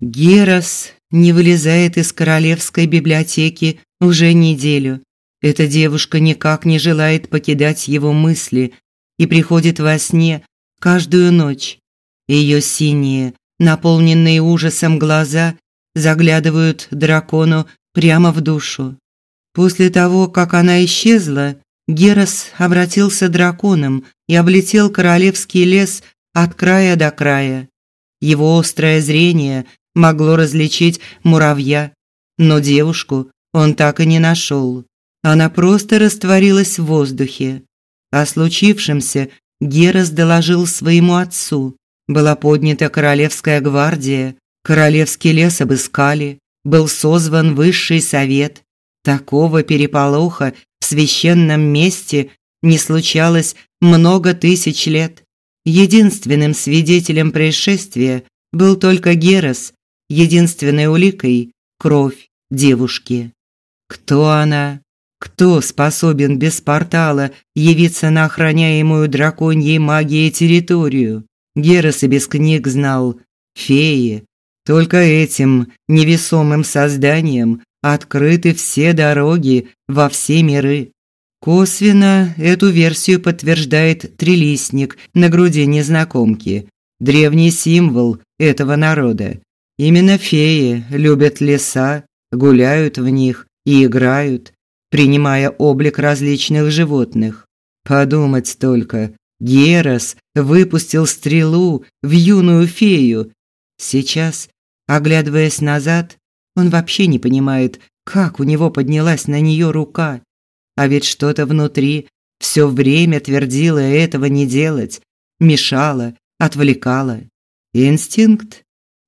Герас не вылезает из королевской библиотеки уже неделю. Эта девушка никак не желает покидать его мысли и приходит во сне каждую ночь. Ее синие, наполненные ужасом глаза заглядывают дракону прямо в душу. После того, как она исчезла, Герас обратился драконом и облетел королевский лес от края до края. Его острое зрение могло различить муравья, но девушку он так и не нашел. Она просто растворилась в воздухе. О случившемся Герас доложил своему отцу. Была поднята королевская гвардия, королевский лес обыскали, был созван высший совет. Такого переполоха в священном месте не случалось много тысяч лет. Единственным свидетелем происшествия был только Герас, единственной уликой – кровь девушки. Кто она? Кто способен без портала явиться на охраняемую драконьей магией территорию? Герас и без книг знал. Феи. Только этим невесомым созданием открыты все дороги во все миры. Косвенно эту версию подтверждает трилистник на груди незнакомки, древний символ этого народа. Именно феи любят леса, гуляют в них и играют, принимая облик различных животных. Подумать только, Герас выпустил стрелу в юную фею. Сейчас, оглядываясь назад, он вообще не понимает, как у него поднялась на нее рука. А ведь что-то внутри все время твердило этого не делать, мешало, отвлекало. Инстинкт?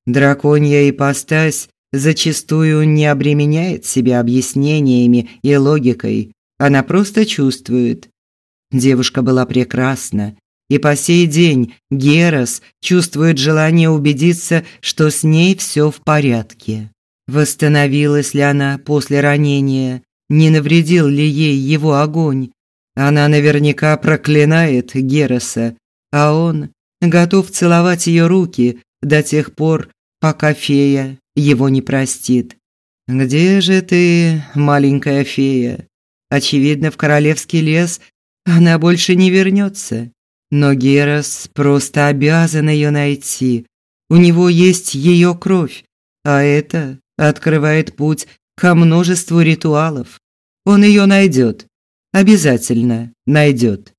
Драконья ипостась зачастую не обременяет себя объяснениями и логикой, она просто чувствует. Девушка была прекрасна, и по сей день Герас чувствует желание убедиться, что с ней все в порядке. Восстановилась ли она после ранения, не навредил ли ей его огонь. Она наверняка проклинает Гераса, а он готов целовать ее руки до тех пор, пока фея его не простит. Где же ты, маленькая фея? Очевидно, в королевский лес она больше не вернется. Но Герас просто обязан ее найти. У него есть ее кровь, а это открывает путь ко множеству ритуалов. Он ее найдет. Обязательно найдет.